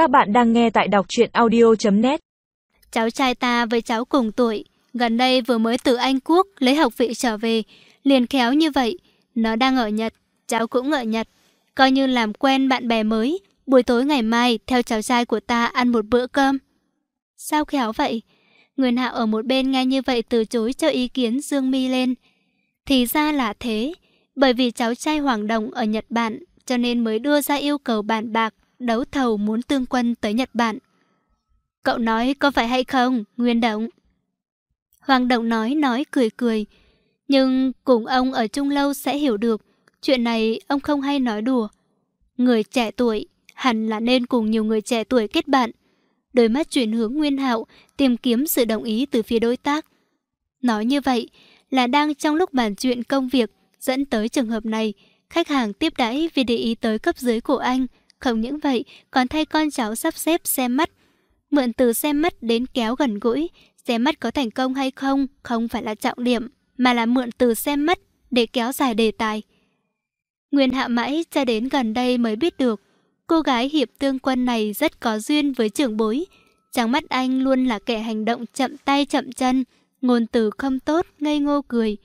Các bạn đang nghe tại đọc truyện audio.net Cháu trai ta với cháu cùng tuổi, gần đây vừa mới từ Anh Quốc lấy học vị trở về, liền khéo như vậy. Nó đang ở Nhật, cháu cũng ở Nhật. Coi như làm quen bạn bè mới, buổi tối ngày mai theo cháu trai của ta ăn một bữa cơm. Sao khéo vậy? Nguyên Hạo ở một bên nghe như vậy từ chối cho ý kiến Dương Mi lên. Thì ra là thế, bởi vì cháu trai Hoàng Đồng ở Nhật Bản cho nên mới đưa ra yêu cầu bàn bạc đấu thầu muốn tương quân tới Nhật Bản. Cậu nói có phải hay không, Nguyên Động? Hoàng Động nói nói cười cười. Nhưng cùng ông ở chung lâu sẽ hiểu được. Chuyện này ông không hay nói đùa. Người trẻ tuổi hẳn là nên cùng nhiều người trẻ tuổi kết bạn. Đôi mắt chuyển hướng Nguyên Hạo tìm kiếm sự đồng ý từ phía đối tác. Nói như vậy là đang trong lúc bàn chuyện công việc dẫn tới trường hợp này, khách hàng tiếp đãi vì để ý tới cấp dưới của anh, không những vậy, còn thay con cháu sắp xếp xem mắt. Mượn từ xem mắt đến kéo gần gũi, xem mắt có thành công hay không không phải là trọng điểm, mà là mượn từ xem mắt để kéo dài đề tài. Nguyên hạ mãi cho đến gần đây mới biết được, cô gái hiệp tương quân này rất có duyên với trưởng bối. Trắng mắt anh luôn là kẻ hành động chậm tay chậm chân, ngôn từ không tốt, ngây ngô cười.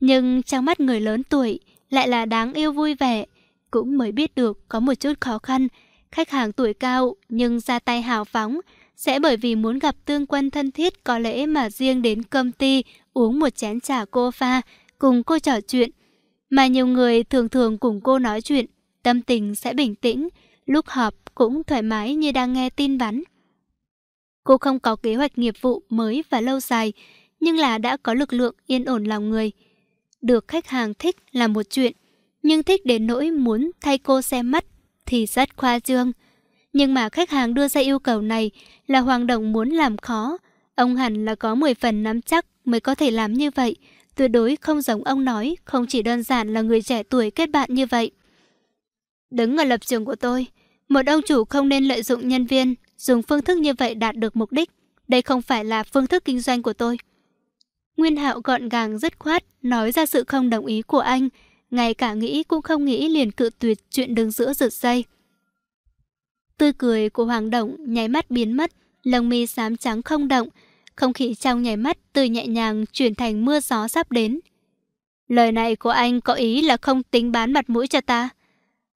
Nhưng trắng mắt người lớn tuổi lại là đáng yêu vui vẻ, cũng mới biết được có một chút khó khăn. Khách hàng tuổi cao nhưng ra tay hào phóng, sẽ bởi vì muốn gặp tương quân thân thiết có lẽ mà riêng đến công ty uống một chén trà cô pha, cùng cô trò chuyện. Mà nhiều người thường thường cùng cô nói chuyện, tâm tình sẽ bình tĩnh, lúc họp cũng thoải mái như đang nghe tin vắn. Cô không có kế hoạch nghiệp vụ mới và lâu dài, nhưng là đã có lực lượng yên ổn lòng người. Được khách hàng thích là một chuyện, nhưng thích đến nỗi muốn thay cô xem mắt thì rất khoa trương. Nhưng mà khách hàng đưa ra yêu cầu này là Hoàng Động muốn làm khó. Ông hẳn là có 10 phần nắm chắc mới có thể làm như vậy. Tuyệt đối không giống ông nói, không chỉ đơn giản là người trẻ tuổi kết bạn như vậy. Đứng ở lập trường của tôi, một ông chủ không nên lợi dụng nhân viên, dùng phương thức như vậy đạt được mục đích. Đây không phải là phương thức kinh doanh của tôi. Nguyên Hạo gọn gàng dứt khoát, nói ra sự không đồng ý của anh, ngay cả nghĩ cũng không nghĩ liền cự tuyệt chuyện đứng giữa giật dây. Tươi cười của Hoàng Động nháy mắt biến mất, lông mi xám trắng không động, không khí trong nháy mắt từ nhẹ nhàng chuyển thành mưa gió sắp đến. Lời này của anh có ý là không tính bán mặt mũi cho ta.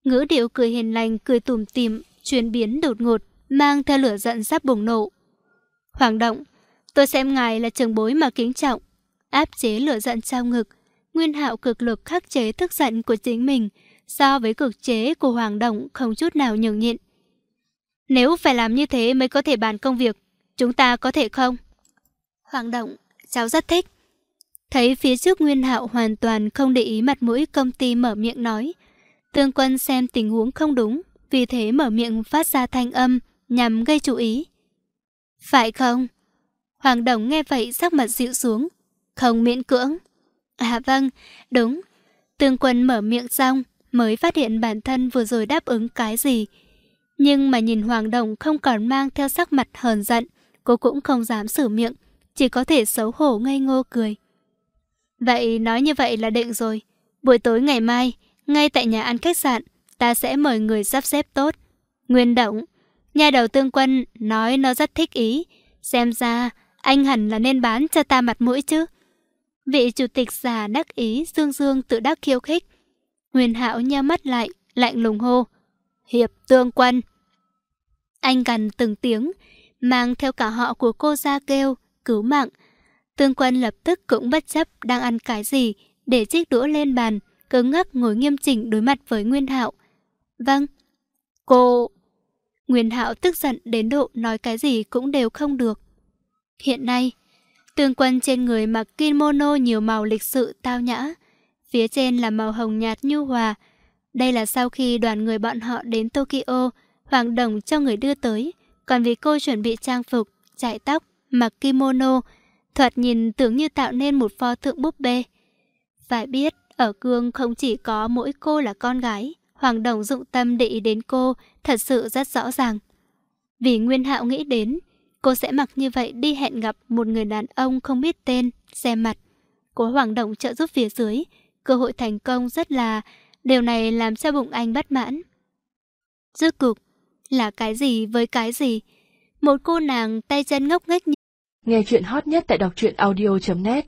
Ngữ điệu cười hiền lành, cười tùm tìm, chuyển biến đột ngột, mang theo lửa giận sắp bùng nổ. Hoàng Động, tôi xem ngài là trường bối mà kính trọng, áp chế lửa giận trong ngực, Nguyên Hạo cực lực khắc chế tức giận của chính mình, so với cực chế của Hoàng Động không chút nào nhường nhịn. Nếu phải làm như thế mới có thể bàn công việc, chúng ta có thể không? Hoàng Động, cháu rất thích. Thấy phía trước Nguyên Hạo hoàn toàn không để ý mặt mũi công ty mở miệng nói. Tương quân xem tình huống không đúng, vì thế mở miệng phát ra thanh âm nhằm gây chú ý. Phải không? Hoàng Đồng nghe vậy sắc mặt dịu xuống, không miễn cưỡng. À vâng, đúng. Tương quân mở miệng xong, mới phát hiện bản thân vừa rồi đáp ứng cái gì. Nhưng mà nhìn Hoàng Đồng không còn mang theo sắc mặt hờn giận, cô cũng không dám xử miệng, chỉ có thể xấu hổ ngây ngô cười. Vậy nói như vậy là định rồi. Buổi tối ngày mai, ngay tại nhà ăn khách sạn, ta sẽ mời người sắp xếp tốt. Nguyên Động, nhà đầu tương quân nói nó rất thích ý. Xem ra, anh hẳn là nên bán cho ta mặt mũi chứ. Vị chủ tịch già đắc ý dương dương tự đắc khiêu khích. Nguyên hạo nheo mắt lại, lạnh lùng hô. Hiệp tương quân. Anh gần từng tiếng, mang theo cả họ của cô ra kêu, cứu mạng. Tương quân lập tức cũng bất chấp đang ăn cái gì, để chiếc đũa lên bàn, cứng ngắc ngồi nghiêm chỉnh đối mặt với Nguyên hạo. Vâng. Cô... Nguyên hạo tức giận đến độ nói cái gì cũng đều không được. Hiện nay, Tương quân trên người mặc kimono nhiều màu lịch sự tao nhã. Phía trên là màu hồng nhạt nhu hòa. Đây là sau khi đoàn người bọn họ đến Tokyo, Hoàng Đồng cho người đưa tới. Còn vì cô chuẩn bị trang phục, chạy tóc, mặc kimono, thoạt nhìn tưởng như tạo nên một pho tượng búp bê. Phải biết, ở cương không chỉ có mỗi cô là con gái, Hoàng Đồng dụng tâm để ý đến cô, thật sự rất rõ ràng. Vì Nguyên Hạo nghĩ đến, Cô sẽ mặc như vậy đi hẹn gặp một người đàn ông không biết tên, xe mặt. Có Hoàng Động trợ giúp phía dưới, cơ hội thành công rất là... Điều này làm cho bụng anh bất mãn. Rốt cục, là cái gì với cái gì. Một cô nàng tay chân ngốc nghếch như... Nghe chuyện hot nhất tại đọc truyện audio.net